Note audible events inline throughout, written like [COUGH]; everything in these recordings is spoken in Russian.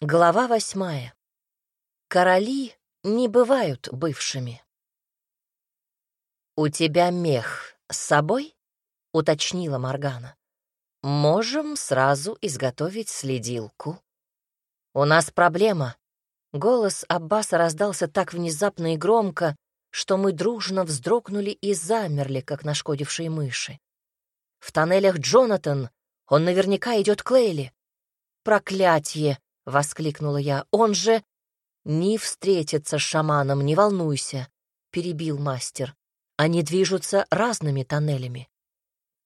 Глава восьмая. Короли не бывают бывшими. «У тебя мех с собой?» — уточнила Моргана. «Можем сразу изготовить следилку». «У нас проблема». Голос Аббаса раздался так внезапно и громко, что мы дружно вздрогнули и замерли, как нашкодившие мыши. В тоннелях Джонатан он наверняка идет к Лейли. «Проклятье!» — воскликнула я. «Он же...» «Не встретится с шаманом, не волнуйся», — перебил мастер. «Они движутся разными тоннелями».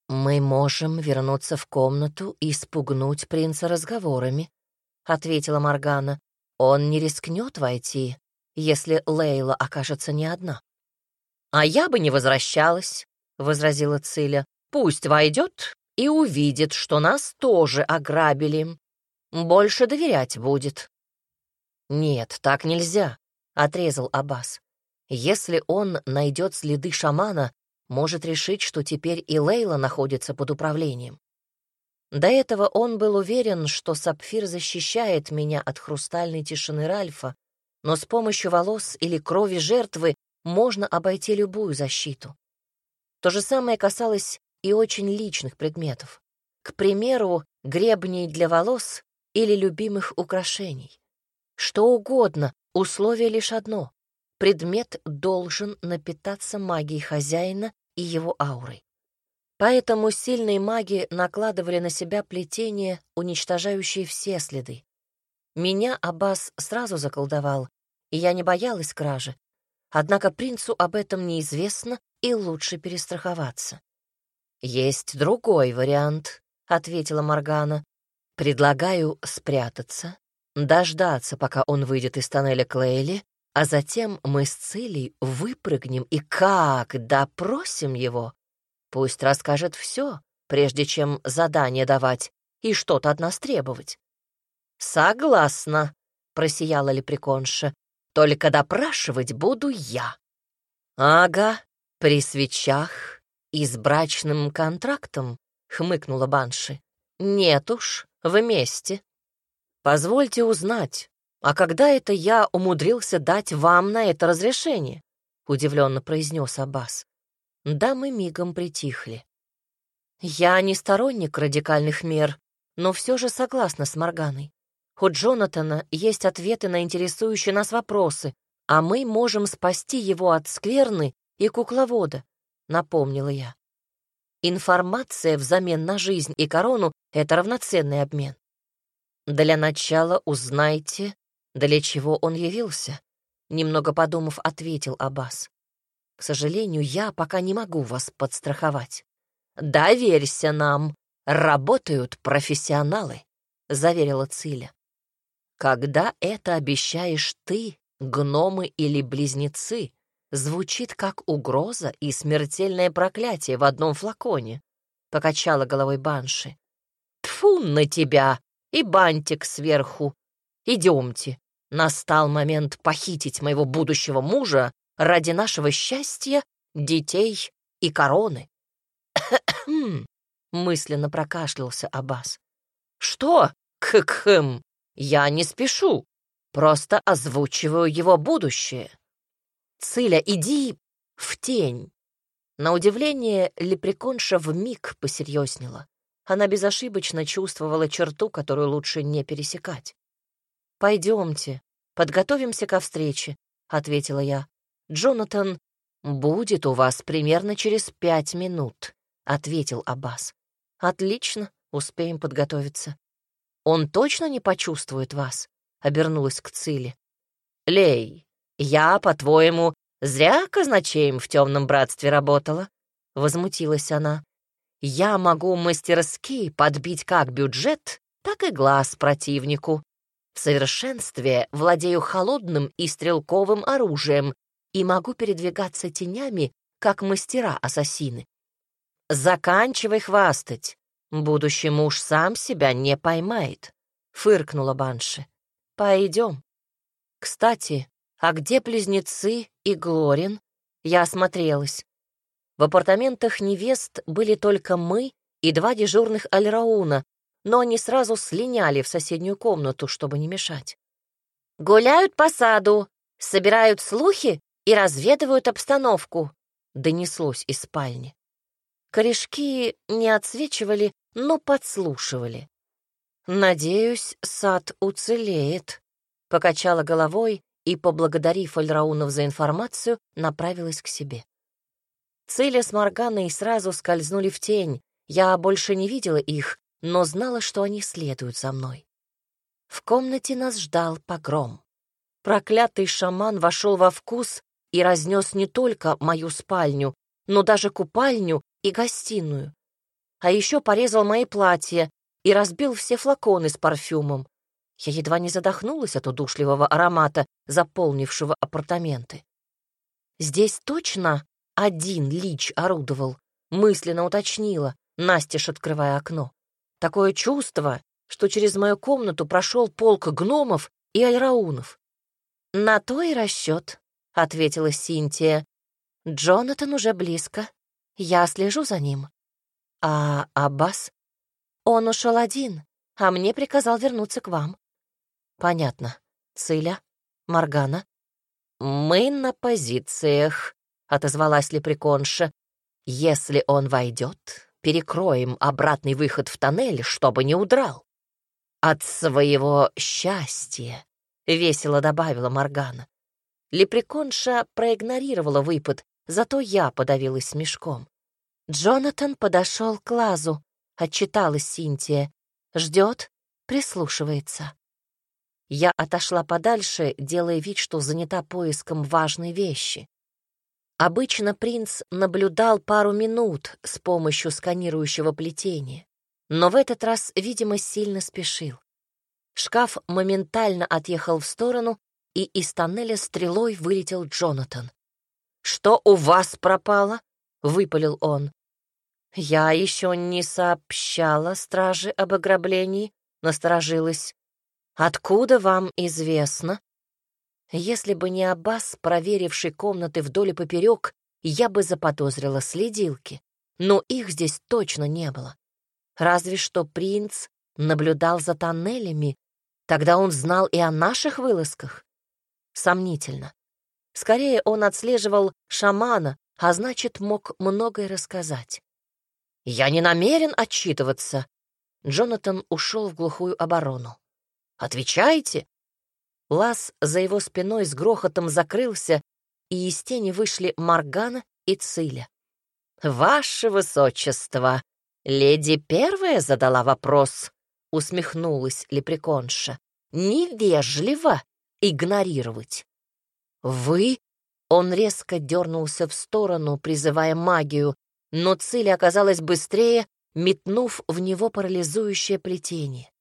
«Мы можем вернуться в комнату и спугнуть принца разговорами», — ответила Моргана. «Он не рискнет войти, если Лейла окажется не одна». «А я бы не возвращалась», — возразила Циля. «Пусть войдет и увидит, что нас тоже ограбили больше доверять будет». «Нет, так нельзя», — отрезал Аббас. «Если он найдет следы шамана, может решить, что теперь и Лейла находится под управлением. До этого он был уверен, что сапфир защищает меня от хрустальной тишины Ральфа, но с помощью волос или крови жертвы можно обойти любую защиту. То же самое касалось и очень личных предметов. К примеру, гребней для волос или любимых украшений. Что угодно, условие лишь одно — предмет должен напитаться магией хозяина и его аурой. Поэтому сильные маги накладывали на себя плетение, уничтожающее все следы. Меня Аббас сразу заколдовал, и я не боялась кражи. Однако принцу об этом неизвестно, и лучше перестраховаться. «Есть другой вариант», — ответила Моргана. Предлагаю спрятаться, дождаться, пока он выйдет из тоннеля Клейли, а затем мы с Цилей выпрыгнем и как допросим его. Пусть расскажет все, прежде чем задание давать и что-то от нас требовать. «Согласна», — просияла лепреконша, — «только допрашивать буду я». «Ага, при свечах и с брачным контрактом», — хмыкнула Банши. «Нет уж, Вместе. Позвольте узнать, а когда это я умудрился дать вам на это разрешение? Удивленно произнес Аббас. Да, мы мигом притихли. Я не сторонник радикальных мер, но все же согласна с Морганой. У Джонатана есть ответы на интересующие нас вопросы, а мы можем спасти его от скверны и кукловода, напомнила я. Информация взамен на жизнь и корону — это равноценный обмен. Для начала узнайте, для чего он явился. Немного подумав, ответил Аббас. К сожалению, я пока не могу вас подстраховать. Доверься нам, работают профессионалы, заверила Циля. Когда это обещаешь ты, гномы или близнецы, звучит как угроза и смертельное проклятие в одном флаконе», — покачала головой Банши. «Тьфу на тебя! И бантик сверху! Идемте! Настал момент похитить моего будущего мужа ради нашего счастья, детей и короны». [COUGHS] мысленно прокашлялся Аббас. «Что? Кхм, я не спешу, просто озвучиваю его будущее». «Циля, иди в тень!» На удивление, лепреконша вмиг посерьезнела. Она безошибочно чувствовала черту, которую лучше не пересекать. «Пойдемте, подготовимся ко встрече», — ответила я. «Джонатан будет у вас примерно через пять минут», — ответил Аббас. «Отлично, успеем подготовиться». «Он точно не почувствует вас?» — обернулась к Циле. «Лей, «Я, по-твоему, зря казначеем в темном братстве работала?» — возмутилась она. «Я могу мастерски подбить как бюджет, так и глаз противнику. В совершенстве владею холодным и стрелковым оружием и могу передвигаться тенями, как мастера-ассасины. Заканчивай хвастать. Будущий муж сам себя не поймает», — фыркнула Банши. «Пойдем. Кстати, а где близнецы и Глорин? Я осмотрелась. В апартаментах невест были только мы и два дежурных Альрауна, но они сразу слиняли в соседнюю комнату, чтобы не мешать. «Гуляют по саду, собирают слухи и разведывают обстановку», — донеслось из спальни. Корешки не отсвечивали, но подслушивали. «Надеюсь, сад уцелеет», — покачала головой и, поблагодарив Альраунов за информацию, направилась к себе. Циля с Морганой сразу скользнули в тень. Я больше не видела их, но знала, что они следуют за мной. В комнате нас ждал погром. Проклятый шаман вошел во вкус и разнес не только мою спальню, но даже купальню и гостиную. А еще порезал мои платья и разбил все флаконы с парфюмом. Я едва не задохнулась от удушливого аромата, заполнившего апартаменты. Здесь точно один лич орудовал, мысленно уточнила, настежь открывая окно. Такое чувство, что через мою комнату прошел полк гномов и айраунов. «На то и расчет», — ответила Синтия. «Джонатан уже близко. Я слежу за ним». «А Аббас?» «Он ушел один, а мне приказал вернуться к вам». «Понятно. Циля? Моргана?» «Мы на позициях», — отозвалась лепреконша. «Если он войдет, перекроем обратный выход в тоннель, чтобы не удрал». «От своего счастья», — весело добавила Моргана. Лепреконша проигнорировала выпад, зато я подавилась смешком. Джонатан подошел к лазу, отчиталась Синтия. Ждет, прислушивается. Я отошла подальше, делая вид, что занята поиском важной вещи. Обычно принц наблюдал пару минут с помощью сканирующего плетения, но в этот раз, видимо, сильно спешил. Шкаф моментально отъехал в сторону, и из тоннеля стрелой вылетел Джонатан. «Что у вас пропало?» — выпалил он. «Я еще не сообщала страже об ограблении», — насторожилась. «Откуда вам известно?» Если бы не Аббас, проверивший комнаты вдоль и поперек, я бы заподозрила следилки. Но их здесь точно не было. Разве что принц наблюдал за тоннелями, тогда он знал и о наших вылазках. Сомнительно. Скорее, он отслеживал шамана, а значит, мог многое рассказать. «Я не намерен отчитываться». Джонатан ушел в глухую оборону. «Отвечайте!» Лаз за его спиной с грохотом закрылся, и из тени вышли Маргана и Циля. «Ваше высочество!» «Леди первая задала вопрос», — усмехнулась лепреконша. «Невежливо игнорировать». «Вы?» Он резко дернулся в сторону, призывая магию, но Цили оказалась быстрее, метнув в него парализующее плетение.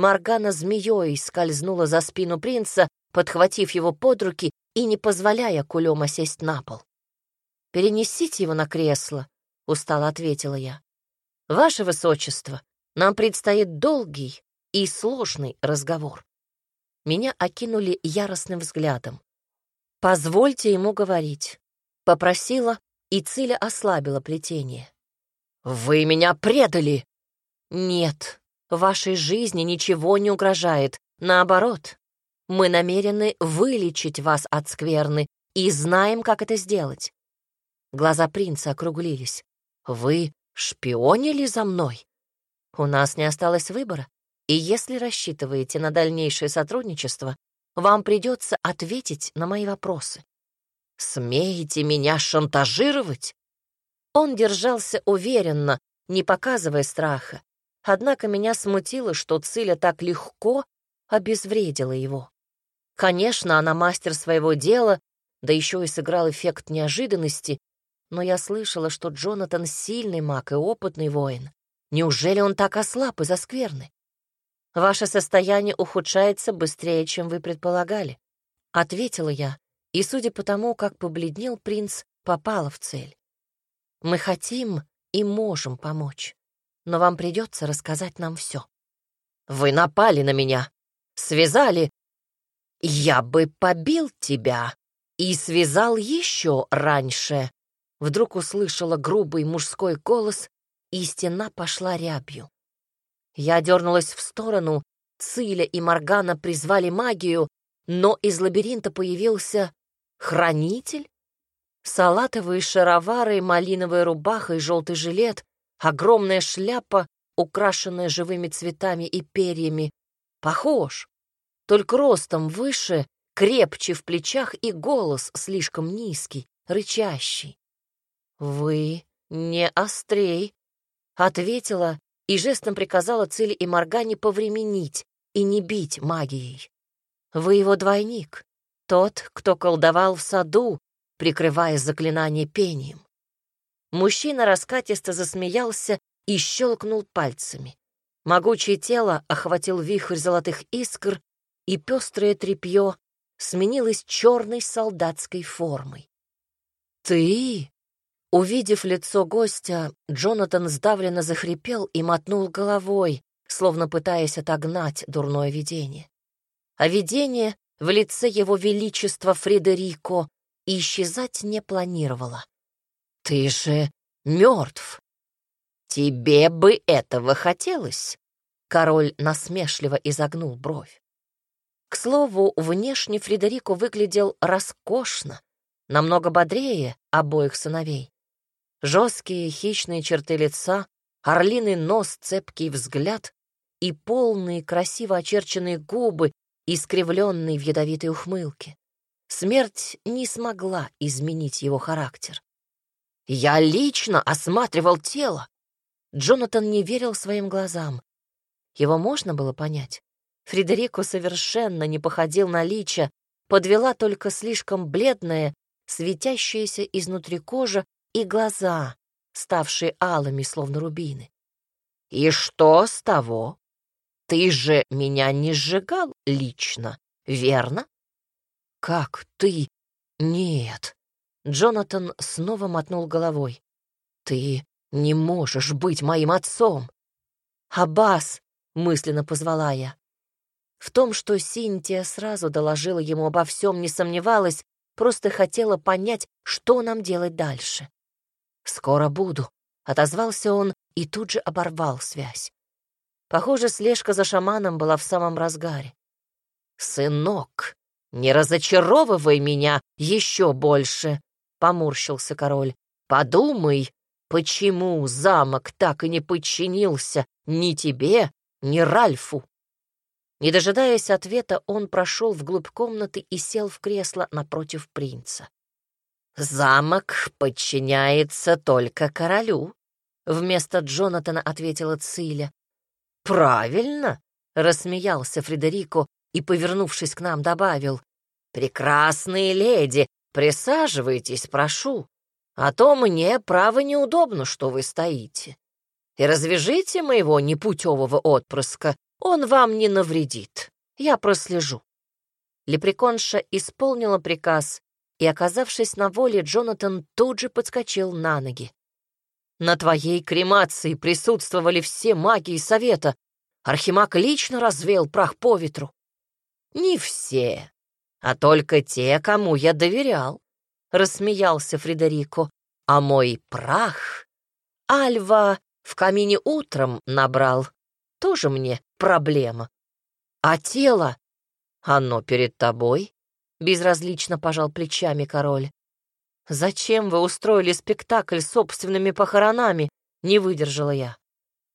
Маргана змеей скользнула за спину принца, подхватив его под руки и не позволяя кулема сесть на пол. «Перенесите его на кресло», — устало ответила я. «Ваше высочество, нам предстоит долгий и сложный разговор». Меня окинули яростным взглядом. «Позвольте ему говорить», — попросила, и Циля ослабила плетение. «Вы меня предали!» «Нет, вашей жизни ничего не угрожает. Наоборот, мы намерены вылечить вас от скверны и знаем, как это сделать». Глаза принца округлились. «Вы шпионили за мной?» «У нас не осталось выбора, и если рассчитываете на дальнейшее сотрудничество, вам придется ответить на мои вопросы. «Смеете меня шантажировать?» Он держался уверенно, не показывая страха. Однако меня смутило, что Циля так легко обезвредила его. Конечно, она мастер своего дела, да еще и сыграл эффект неожиданности, но я слышала, что Джонатан сильный маг и опытный воин. Неужели он так ослаб из-за скверны? Ваше состояние ухудшается быстрее, чем вы предполагали, — ответила я, и, судя по тому, как побледнел принц, попала в цель. Мы хотим и можем помочь, но вам придется рассказать нам все. Вы напали на меня, связали. Я бы побил тебя и связал еще раньше. Вдруг услышала грубый мужской голос, и стена пошла рябью. Я дернулась в сторону, Циля и Моргана призвали магию, но из лабиринта появился хранитель? Салатовые шаровары, малиновая рубаха и желтый жилет, огромная шляпа, украшенная живыми цветами и перьями. Похож, только ростом выше, крепче в плечах и голос слишком низкий, рычащий. «Вы не острей», — ответила и жестом приказала Цили и Моргане повременить и не бить магией. «Вы его двойник, тот, кто колдовал в саду, прикрывая заклинание пением». Мужчина раскатисто засмеялся и щелкнул пальцами. Могучее тело охватил вихрь золотых искр, и пестрое тряпье сменилось черной солдатской формой. «Ты?» Увидев лицо гостя, Джонатан сдавленно захрипел и мотнул головой, словно пытаясь отогнать дурное видение. А видение в лице его величества Фредерико исчезать не планировало. «Ты же мертв!» «Тебе бы этого хотелось?» Король насмешливо изогнул бровь. К слову, внешне Фредерико выглядел роскошно, намного бодрее обоих сыновей. Жесткие хищные черты лица, орлиный нос, цепкий взгляд и полные красиво очерченные губы, искривленные в ядовитой ухмылке. Смерть не смогла изменить его характер. «Я лично осматривал тело!» Джонатан не верил своим глазам. Его можно было понять. Фредерико совершенно не походил на Лича, подвела только слишком бледная, светящаяся изнутри кожа и глаза, ставшие алыми, словно рубины. «И что с того? Ты же меня не сжигал лично, верно?» «Как ты? Нет!» Джонатан снова мотнул головой. «Ты не можешь быть моим отцом!» «Аббас!» — мысленно позвала я. В том, что Синтия сразу доложила ему обо всем, не сомневалась, просто хотела понять, что нам делать дальше. «Скоро буду», — отозвался он и тут же оборвал связь. Похоже, слежка за шаманом была в самом разгаре. «Сынок, не разочаровывай меня еще больше», — поморщился король. «Подумай, почему замок так и не подчинился ни тебе, ни Ральфу?» Не дожидаясь ответа, он прошел вглубь комнаты и сел в кресло напротив принца. «Замок подчиняется только королю», — вместо Джонатана ответила Циля. «Правильно», — рассмеялся Фредерико и, повернувшись к нам, добавил. «Прекрасные леди, присаживайтесь, прошу, а то мне, право, неудобно, что вы стоите. И развяжите моего непутевого отпрыска, он вам не навредит, я прослежу». Лепреконша исполнила приказ и, оказавшись на воле, Джонатан тут же подскочил на ноги. «На твоей кремации присутствовали все маги совета. Архимаг лично развеял прах по ветру». «Не все, а только те, кому я доверял», — рассмеялся Фредерико. «А мой прах Альва в камине утром набрал. Тоже мне проблема. А тело? Оно перед тобой?» Безразлично пожал плечами король. «Зачем вы устроили спектакль собственными похоронами?» — не выдержала я.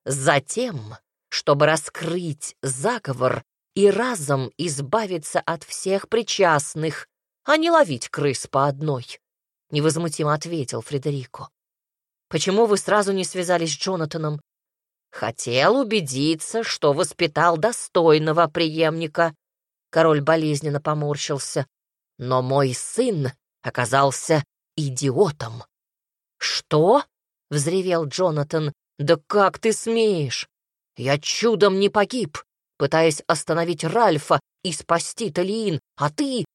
«Затем, чтобы раскрыть заговор и разом избавиться от всех причастных, а не ловить крыс по одной», — невозмутимо ответил Фредерико. «Почему вы сразу не связались с Джонатаном?» «Хотел убедиться, что воспитал достойного преемника». Король болезненно поморщился но мой сын оказался идиотом. «Что?» — взревел Джонатан. «Да как ты смеешь? Я чудом не погиб, пытаясь остановить Ральфа и спасти Талиин, а ты...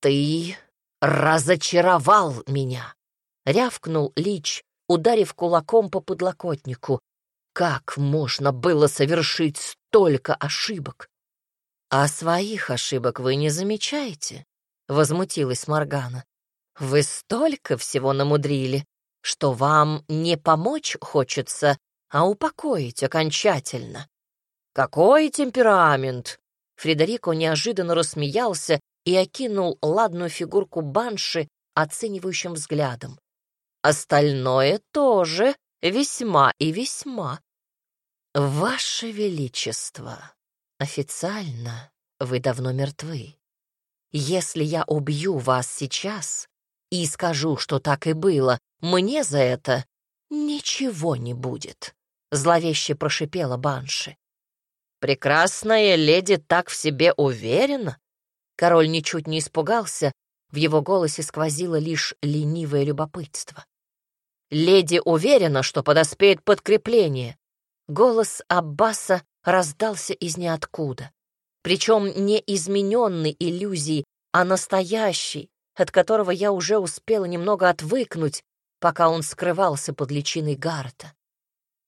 Ты разочаровал меня!» — рявкнул Лич, ударив кулаком по подлокотнику. «Как можно было совершить столько ошибок?» «А своих ошибок вы не замечаете?» возмутилась Моргана. «Вы столько всего намудрили, что вам не помочь хочется, а упокоить окончательно. Какой темперамент!» Фредерико неожиданно рассмеялся и окинул ладную фигурку банши оценивающим взглядом. «Остальное тоже весьма и весьма. Ваше Величество, официально вы давно мертвы. Если я убью вас сейчас и скажу, что так и было, мне за это ничего не будет», — зловеще прошипела Банши. «Прекрасная леди так в себе уверена?» Король ничуть не испугался, в его голосе сквозило лишь ленивое любопытство. «Леди уверена, что подоспеет подкрепление». Голос Аббаса раздался из ниоткуда. Причем не измененный иллюзией, а настоящий, от которого я уже успела немного отвыкнуть, пока он скрывался под личиной Гарта.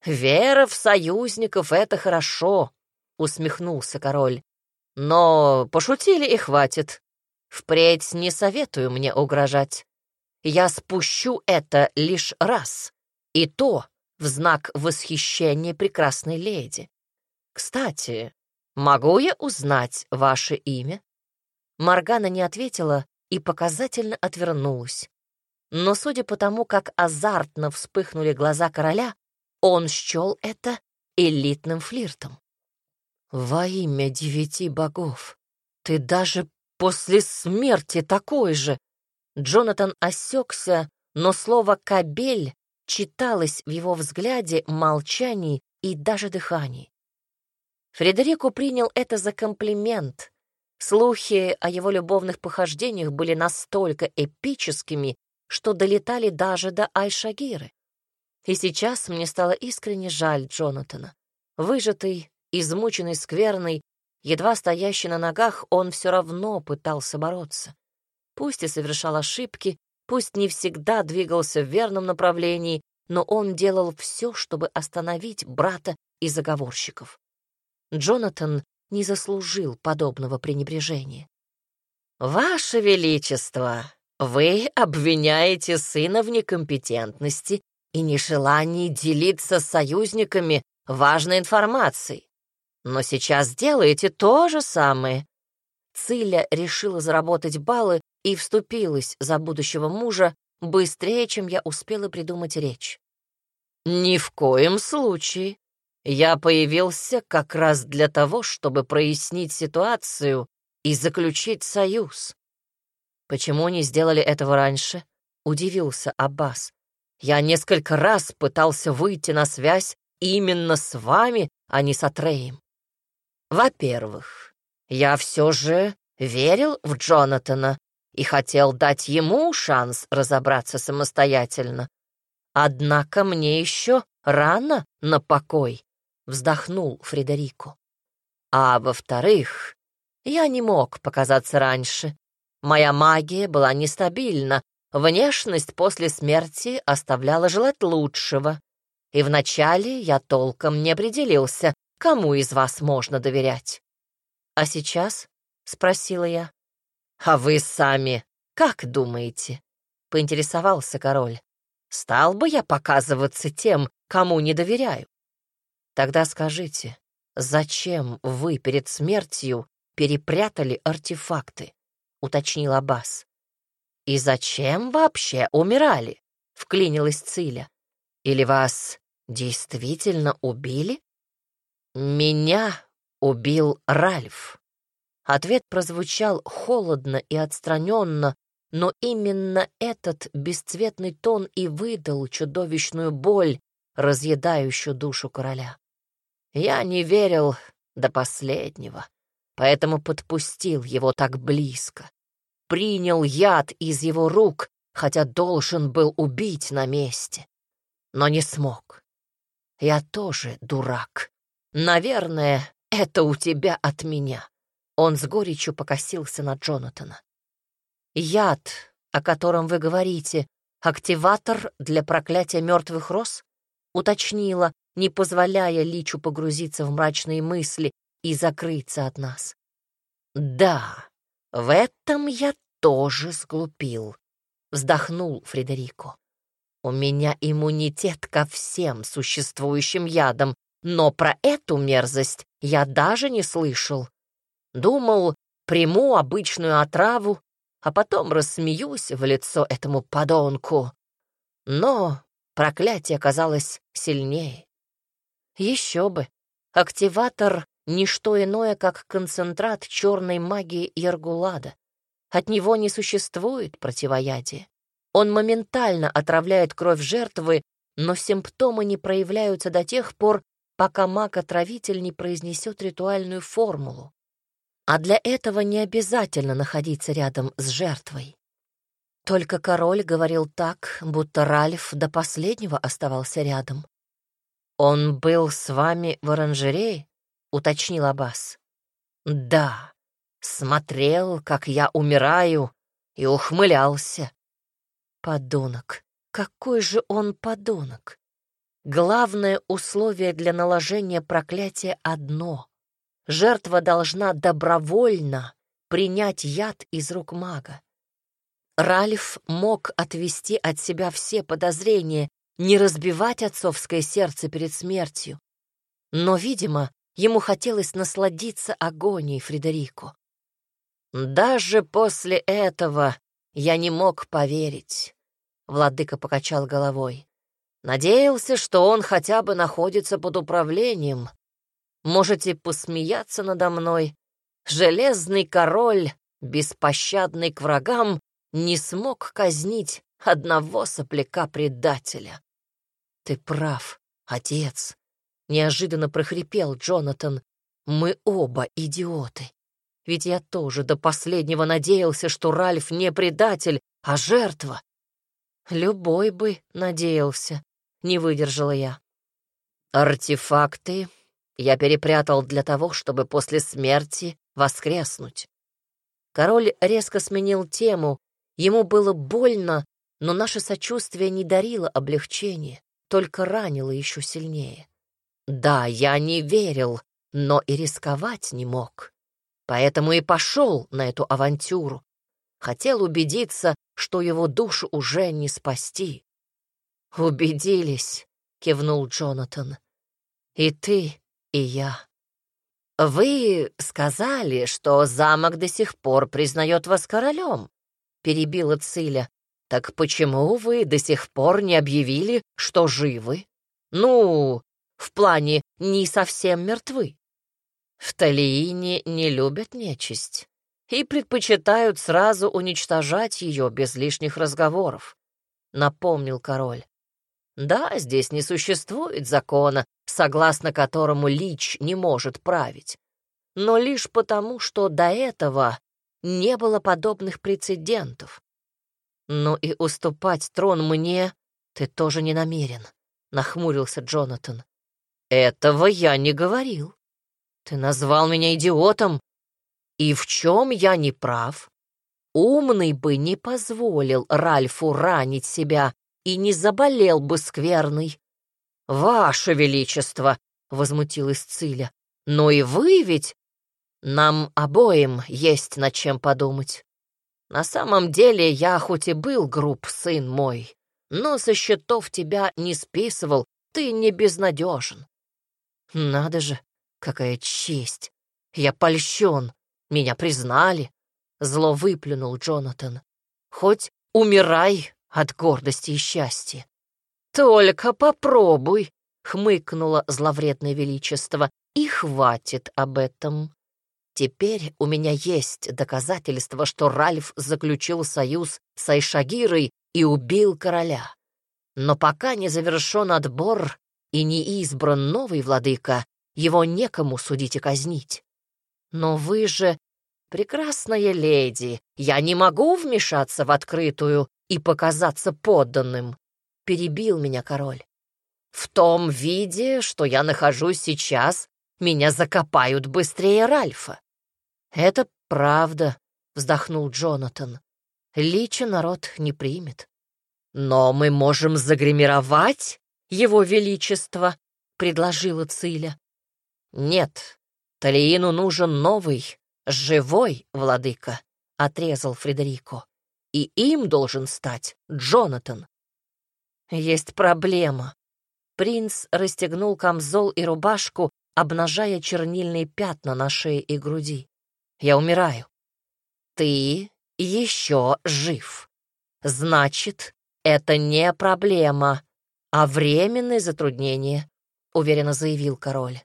«Вера в союзников — это хорошо», — усмехнулся король. «Но пошутили и хватит. Впредь не советую мне угрожать. Я спущу это лишь раз, и то в знак восхищения прекрасной леди. Кстати, могу я узнать ваше имя?» Маргана не ответила и показательно отвернулась. Но судя по тому, как азартно вспыхнули глаза короля, он счел это элитным флиртом. «Во имя девяти богов! Ты даже после смерти такой же!» Джонатан осекся, но слово «кабель» читалось в его взгляде, молчании и даже дыхании. Фредерико принял это за комплимент. Слухи о его любовных похождениях были настолько эпическими, что долетали даже до Айшагиры. И сейчас мне стало искренне жаль Джонатана. Выжатый, измученный, скверный, едва стоящий на ногах, он все равно пытался бороться. Пусть и совершал ошибки, пусть не всегда двигался в верном направлении, но он делал все, чтобы остановить брата и заговорщиков. Джонатан не заслужил подобного пренебрежения. «Ваше Величество, вы обвиняете сына в некомпетентности и нежелании делиться с союзниками важной информацией. Но сейчас делаете то же самое. Циля решила заработать баллы и вступилась за будущего мужа быстрее, чем я успела придумать речь. «Ни в коем случае. Я появился как раз для того, чтобы прояснить ситуацию и заключить союз. Почему не сделали этого раньше?» — удивился Аббас. «Я несколько раз пытался выйти на связь именно с вами, а не с Атреем. Во-первых, я все же верил в Джонатана и хотел дать ему шанс разобраться самостоятельно. Однако мне еще рано на покой, вздохнул Фредерико. А во-вторых, я не мог показаться раньше. Моя магия была нестабильна, внешность после смерти оставляла желать лучшего. И вначале я толком не определился, кому из вас можно доверять. А сейчас, — спросила я, — а вы сами как думаете? — поинтересовался король. Стал бы я показываться тем, кому не доверяю? Тогда скажите, зачем вы перед смертью перепрятали артефакты? уточнил Аббас. И зачем вообще умирали? вклинилась Циля. Или вас действительно убили? Меня убил Ральф. Ответ прозвучал холодно и отстраненно, но именно этот бесцветный тон и выдал чудовищную боль, разъедающую душу короля. Я не верил до последнего, поэтому подпустил его так близко. Принял яд из его рук, хотя должен был убить на месте. Но не смог. Я тоже дурак. Наверное, это у тебя от меня. Он с горечью покосился на Джонатана. Яд, о котором вы говорите, активатор для проклятия мертвых роз? Уточнила, не позволяя Личу погрузиться в мрачные мысли и закрыться от нас. Да, в этом я тоже сглупил, вздохнул Фредерико. У меня иммунитет ко всем существующим ядам, но про эту мерзость я даже не слышал. Думал, приму обычную отраву, а потом рассмеюсь в лицо этому подонку. Но проклятие оказалось сильнее. Еще бы. Активатор — ничто иное, как концентрат черной магии Иргулада. От него не существует противоядия. Он моментально отравляет кровь жертвы, но симптомы не проявляются до тех пор, пока маг-отравитель не произнесет ритуальную формулу. А для этого не обязательно находиться рядом с жертвой. Только король говорил так, будто Ральф до последнего оставался рядом. «Он был с вами в оранжерее?» — уточнил Аббас. «Да, смотрел, как я умираю, и ухмылялся. Подонок, какой же он подонок! Главное условие для наложения проклятия одно — жертва должна добровольно принять яд из рук мага. Ральф мог отвести от себя все подозрения, не разбивать отцовское сердце перед смертью. Но, видимо, ему хотелось насладиться агонией Фредерико. Даже после этого я не мог поверить. Владыка покачал головой. Надеялся, что он хотя бы находится под управлением. Можете посмеяться надо мной. Железный король, беспощадный к врагам, не смог казнить одного сопляка-предателя. Ты прав, отец. Неожиданно прохрипел Джонатан. Мы оба идиоты. Ведь я тоже до последнего надеялся, что Ральф не предатель, а жертва. Любой бы надеялся, не выдержала я. Артефакты я перепрятал для того, чтобы после смерти воскреснуть. Король резко сменил тему. Ему было больно, но наше сочувствие не дарило облегчения, только ранило еще сильнее. Да, я не верил, но и рисковать не мог. Поэтому и пошел на эту авантюру. Хотел убедиться, что его душу уже не спасти. «Убедились», — кивнул Джонатан. «И ты, и я». «Вы сказали, что замок до сих пор признает вас королем», — перебила Циля. «Так почему вы до сих пор не объявили, что живы? Ну, в плане не совсем мертвы?» В Талиине не любят нечисть и предпочитают сразу уничтожать ее без лишних разговоров, — напомнил король. Да, здесь не существует закона, согласно которому лич не может править, но лишь потому, что до этого не было подобных прецедентов. Ну и уступать трон мне ты тоже не намерен, — нахмурился Джонатан. Этого я не говорил. Ты назвал меня идиотом? И в чем я не прав? Умный бы не позволил Ральфу ранить себя и не заболел бы скверный. «Ваше Величество!» — возмутилась Циля. «Но и вы ведь...» «Нам обоим есть над чем подумать. На самом деле я хоть и был груб, сын мой, но со счетов тебя не списывал, ты не безнадежен». «Надо же, Какая честь! Я польщен, меня признали. Зло выплюнул Джонатан. Хоть умирай от гордости и счастья. Только попробуй, хмыкнуло зловредное величество, и хватит об этом. Теперь у меня есть доказательства, что Ральф заключил союз с Айшагирой и убил короля. Но пока не завершен отбор и не избран новый владыка, его некому судить и казнить. Но вы же прекрасная леди, я не могу вмешаться в открытую и показаться подданным, — перебил меня король. В том виде, что я нахожусь сейчас, меня закопают быстрее Ральфа. Это правда, — вздохнул Джонатан. Лича народ не примет. Но мы можем загримировать его величество, — предложила Циля. «Нет, Талиину нужен новый, живой владыка», — отрезал Фредерико. «И им должен стать Джонатан». «Есть проблема. Принц расстегнул камзол и рубашку, обнажая чернильные пятна на шее и груди. «Я умираю. Ты еще жив. Значит, это не проблема, а временное затруднение», — уверенно заявил король.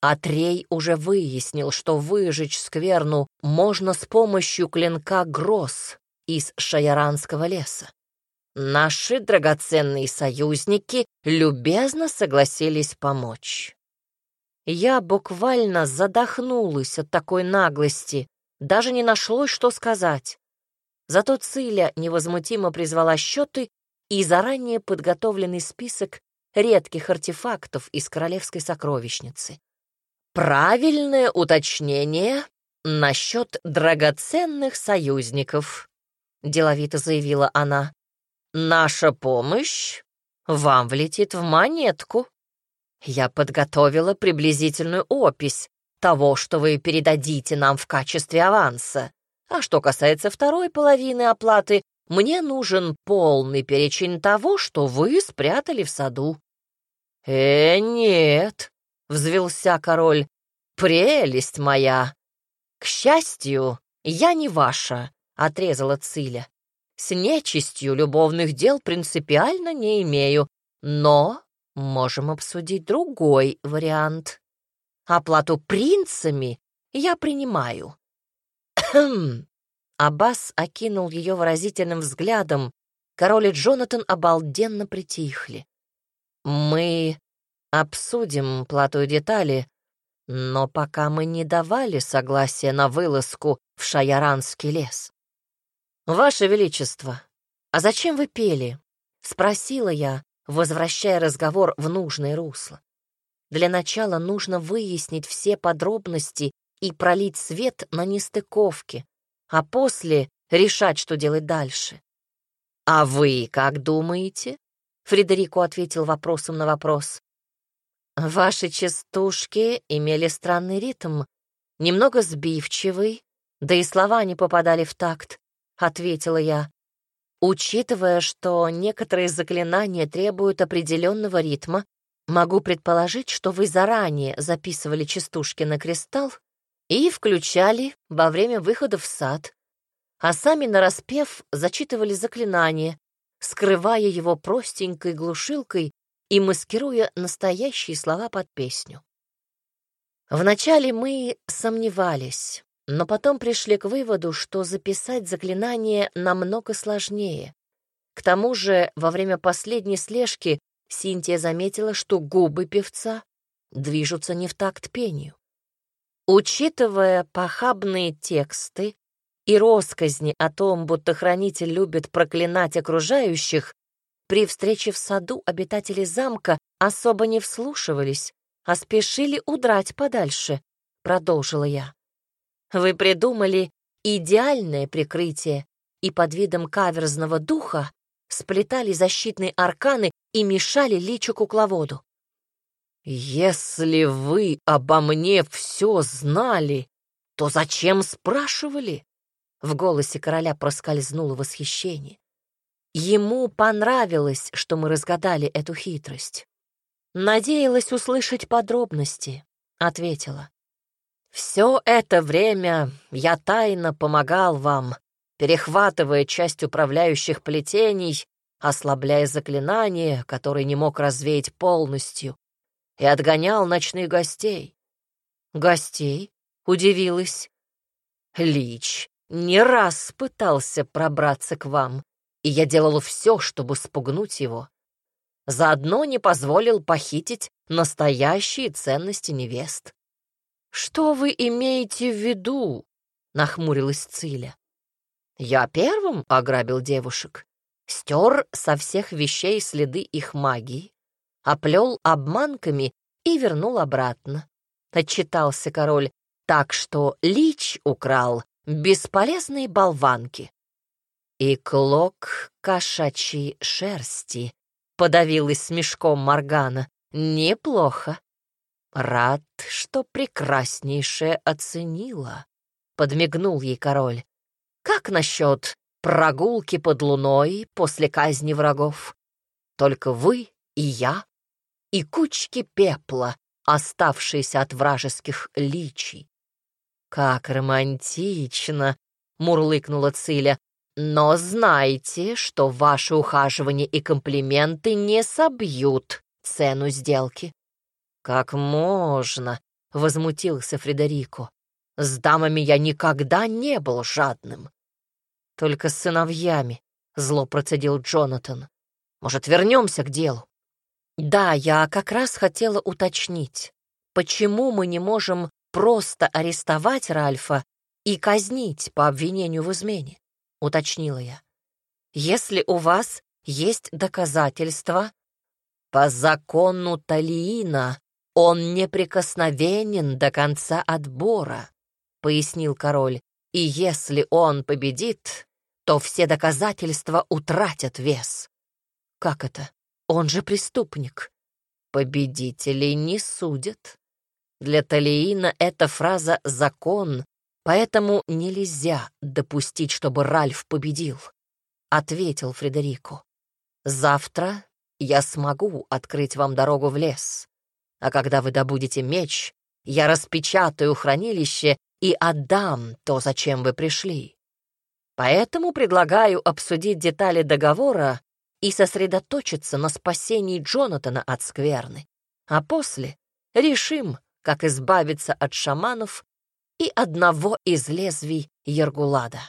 Атрей уже выяснил, что выжечь скверну можно с помощью клинка Гросс из Шаяранского леса. Наши драгоценные союзники любезно согласились помочь. Я буквально задохнулась от такой наглости, даже не нашлось, что сказать. Зато Циля невозмутимо призвала счеты и заранее подготовленный список редких артефактов из королевской сокровищницы. Правильное уточнение насчет драгоценных союзников, деловито заявила она. Наша помощь вам влетит в монетку. Я подготовила приблизительную опись того, что вы передадите нам в качестве аванса. А что касается второй половины оплаты, мне нужен полный перечень того, что вы спрятали в саду. Э, нет, взвелся король. «Прелесть моя!» «К счастью, я не ваша», — отрезала Циля. «С нечистью любовных дел принципиально не имею, но можем обсудить другой вариант. Оплату принцами я принимаю». [CLEARS THROAT] Аббас окинул ее выразительным взглядом. Король и Джонатан обалденно притихли. «Мы Обсудим плату и детали, но пока мы не давали согласия на вылазку в Шаяранский лес. «Ваше Величество, а зачем вы пели?» — спросила я, возвращая разговор в нужное русло. Для начала нужно выяснить все подробности и пролить свет на нестыковки, а после решать, что делать дальше. «А вы как думаете?» — Фредерико ответил вопросом на вопрос. Ваши частушки имели странный ритм, немного сбивчивый, да и слова не попадали в такт, — ответила я. Учитывая, что некоторые заклинания требуют определенного ритма, могу предположить, что вы заранее записывали частушки на кристалл и включали во время выхода в сад, а сами нараспев зачитывали заклинание, скрывая его простенькой глушилкой и маскируя настоящие слова под песню. Вначале мы сомневались, но потом пришли к выводу, что записать заклинание намного сложнее. К тому же во время последней слежки Синтия заметила, что губы певца движутся не в такт пению. Учитывая похабные тексты и росказни о том, будто хранитель любит проклинать окружающих, при встрече в саду обитатели замка особо не вслушивались, а спешили удрать подальше, — продолжила я. Вы придумали идеальное прикрытие и под видом каверзного духа сплетали защитные арканы и мешали личу кукловоду. «Если вы обо мне все знали, то зачем спрашивали?» В голосе короля проскользнуло восхищение. Ему понравилось, что мы разгадали эту хитрость. Надеялась услышать подробности, ответила. Все это время я тайно помогал вам, перехватывая часть управляющих плетений, ослабляя заклинания, которые не мог развеять полностью, и отгонял ночных гостей. Гостей? Удивилась. Лич не раз пытался пробраться к вам, и я делал все, чтобы спугнуть его. Заодно не позволил похитить настоящие ценности невест. «Что вы имеете в виду?» — нахмурилась Циля. «Я первым ограбил девушек, стер со всех вещей следы их магии, оплел обманками и вернул обратно», — отчитался король, так что Лич украл бесполезные болванки и клок кошачьей шерсти. Подавилась смешком Моргана. Неплохо. Рад, что прекраснейшее оценила. Подмигнул ей король. Как насчет прогулки под луной после казни врагов? Только вы и я. и кучки пепла, оставшиеся от вражеских личий. «Как романтично!» — мурлыкнула Циля. «Но знайте, что ваши ухаживания и комплименты не собьют цену сделки». «Как можно?» — возмутился Фредерико. «С дамами я никогда не был жадным». «Только с сыновьями», — зло процедил Джонатан. «Может, вернемся к делу?» «Да, я как раз хотела уточнить, почему мы не можем просто арестовать Ральфа и казнить по обвинению в измене?» — уточнила я. «Если у вас есть доказательства...» «По закону Талиина он неприкосновенен до конца отбора», — пояснил король, «и если он победит, то все доказательства утратят вес». «Как это?» Он же преступник. Победителей не судят. Для Талиина эта фраза — закон, поэтому нельзя допустить, чтобы Ральф победил, — ответил Фредерико. Завтра я смогу открыть вам дорогу в лес, а когда вы добудете меч, я распечатаю хранилище и отдам то, зачем вы пришли. Поэтому предлагаю обсудить детали договора и сосредоточиться на спасении Джонатана от скверны. А после решим, как избавиться от шаманов и одного из лезвий Ергулада.